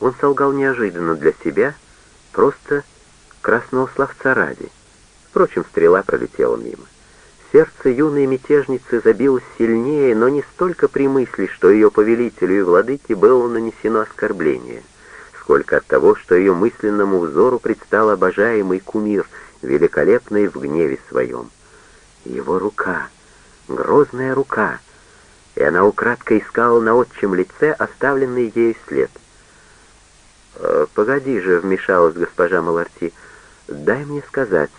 Он солгал неожиданно для себя, просто красного словца ради. Впрочем, стрела пролетела мимо. Сердце юной мятежницы забилось сильнее, но не столько при мысли, что ее повелителю и владыке было нанесено оскорбление, сколько от того, что ее мысленному взору предстал обожаемый кумир, великолепный в гневе своем. Его рука, грозная рука, и она украдко искала на отчим лице оставленный ею след. «Э, «Погоди же», — вмешалась госпожа Маларти, — «дай мне сказать».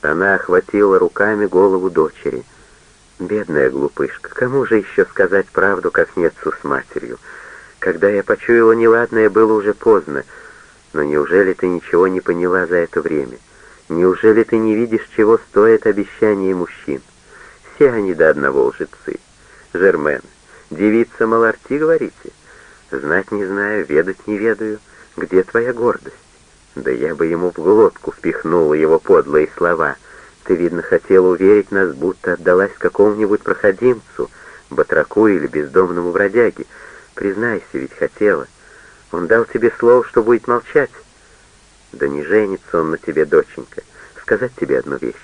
Она охватила руками голову дочери. «Бедная глупышка, кому же еще сказать правду, как не отцу с матерью? Когда я почуяла неладное, было уже поздно. Но неужели ты ничего не поняла за это время? Неужели ты не видишь, чего стоит обещание мужчин? Все они до одного лжецы. Жермен, девица Маларти, говорите? Знать не знаю, ведать не ведаю. Где твоя гордость? Да я бы ему в глотку впихнула его подлые слова. Ты, видно, хотела уверить нас, будто отдалась какому-нибудь проходимцу, батраку или бездомному бродяге. Признайся, ведь хотела. Он дал тебе слово, что будет молчать. Да не женится он на тебе, доченька. Сказать тебе одну вещь.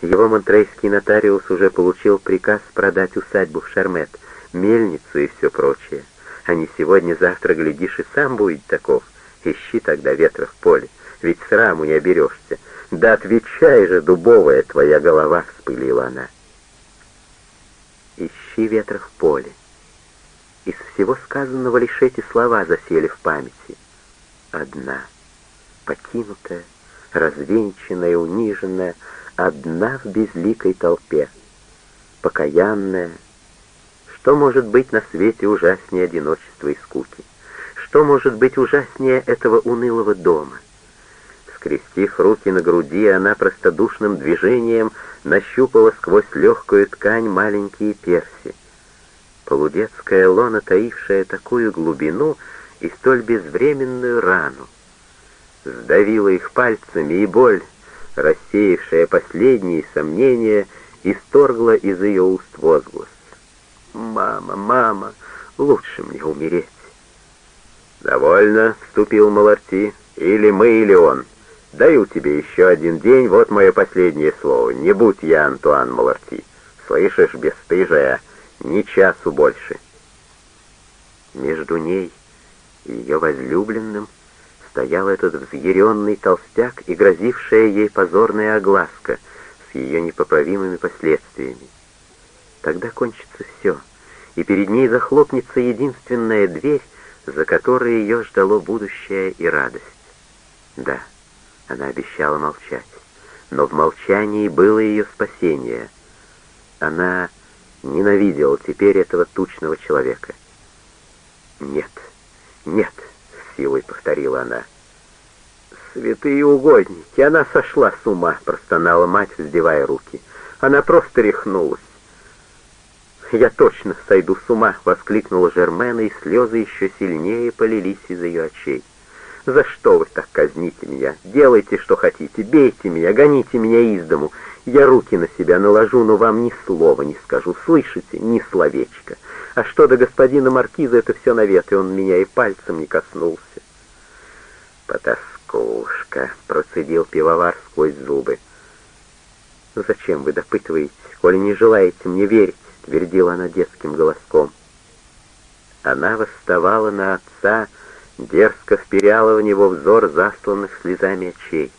Его монтрейский нотариус уже получил приказ продать усадьбу в Шармет, мельницу и все прочее. А не сегодня-завтра, глядишь, и сам будет таков. Ищи тогда ветра в поле, ведь сраму не оберешься. Да отвечай же, дубовая твоя голова, вспылила она. Ищи ветра в поле. Из всего сказанного лишь эти слова засели в памяти. Одна, покинутая, развенчанная, униженная, одна в безликой толпе, покаянная. Что может быть на свете ужаснее одиночества и скуки? Что может быть ужаснее этого унылого дома? Скрестив руки на груди, она простодушным движением нащупала сквозь легкую ткань маленькие перси. Полудетская лона, таившая такую глубину и столь безвременную рану. Сдавила их пальцами, и боль, рассеявшая последние сомнения, исторгла из ее уст возглас. «Мама, мама, лучше мне умереть». «Довольно», — вступил Маларти, — «или мы, или он. Даю тебе еще один день, вот мое последнее слово. Не будь я Антуан Маларти. Слышишь, бесстыжая, ни часу больше». Между ней и ее возлюбленным стоял этот взъяренный толстяк и грозившая ей позорная огласка с ее непоправимыми последствиями. Тогда кончится все, и перед ней захлопнется единственная дверь, за которой ее ждало будущее и радость. Да, она обещала молчать, но в молчании было ее спасение. Она ненавидела теперь этого тучного человека. «Нет, нет», — силой повторила она. «Святые угодники, она сошла с ума», — простонала мать, вздевая руки. «Она просто рехнулась. «Я точно сойду с ума!» — воскликнула Жермена, и слезы еще сильнее полились из ее очей. «За что вы так казните меня? Делайте, что хотите, бейте меня, гоните меня из дому. Я руки на себя наложу, но вам ни слова не скажу, слышите? Ни словечко. А что до господина Маркиза, это все навет, и он меня и пальцем не коснулся». «Потаскушка!» — процедил пивовар сквозь зубы. «Зачем вы допытываетесь, коли не желаете мне верить?» — твердила она детским голоском. Она восставала на отца, дерзко вперяла в него взор засланных слезами очей.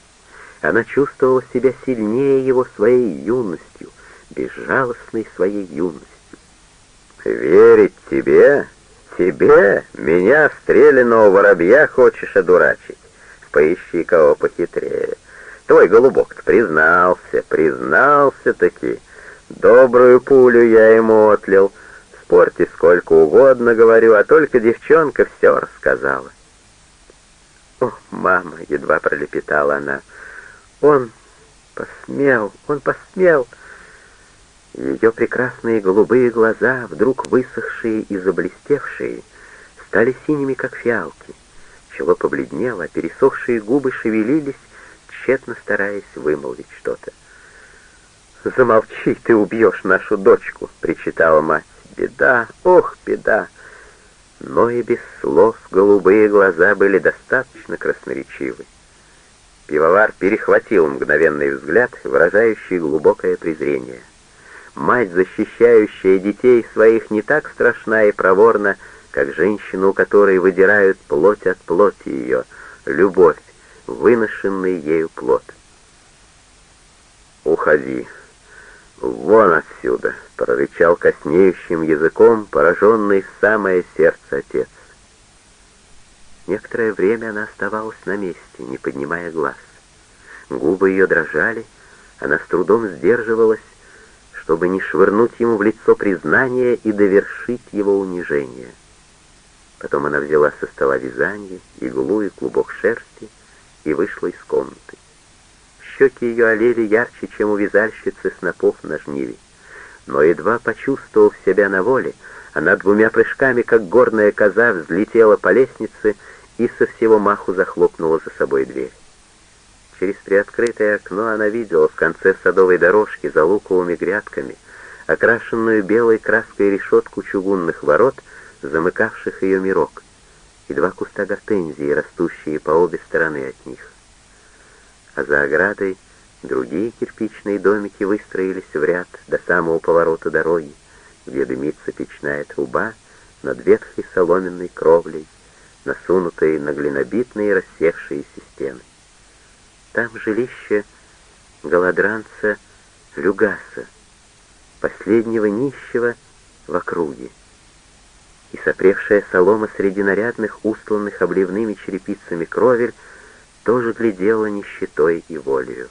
Она чувствовала себя сильнее его своей юностью, безжалостной своей юностью. «Верить тебе? Тебе? Меня, стрелянного воробья, хочешь одурачить? Поищи кого похитрее. Твой голубок признался, признался-таки». Добрую пулю я ему отлил. Спорьте сколько угодно, говорю, а только девчонка все рассказала. «О, мама!» — едва пролепетала она. «Он посмел, он посмел!» Ее прекрасные голубые глаза, вдруг высохшие и заблестевшие, стали синими, как фиалки. Чело побледнело, а пересохшие губы шевелились, тщетно стараясь вымолвить что-то. «Замолчи, ты убьешь нашу дочку!» — причитала мать. «Беда, ох, беда!» но и без слов голубые глаза были достаточно красноречивы. Пивовар перехватил мгновенный взгляд, выражающий глубокое презрение. Мать, защищающая детей своих, не так страшна и проворна, как женщина, у которой выдирают плоть от плоти ее, любовь, выношенный ею плод. «Уходи! Вон отсюда!» — прорычал коснеющим языком, пораженный в самое сердце отец. Некоторое время она оставалась на месте, не поднимая глаз. Губы ее дрожали, она с трудом сдерживалась, чтобы не швырнуть ему в лицо признание и довершить его унижение. Потом она взяла со стола вязание, иглу и клубок шерсти и вышла из комнаты. Щеки ее олели ярче, чем у вязальщицы снопов на жниве. Но едва почувствовав себя на воле, она двумя прыжками, как горная коза, взлетела по лестнице и со всего маху захлопнула за собой дверь. Через приоткрытое окно она видела в конце садовой дорожки за луковыми грядками окрашенную белой краской решетку чугунных ворот, замыкавших ее мирок, и два куста гортензии, растущие по обе стороны от них. А за оградой другие кирпичные домики выстроились в ряд до самого поворота дороги, где дымится печная труба над ветхой соломенной кровлей, насунутой на глинобитные рассевшиеся стены. Там жилище голодранца Люгаса, последнего нищего в округе. И сопревшая солома среди нарядных, устланных обливными черепицами кровель, тоже глядела нищетой и волею.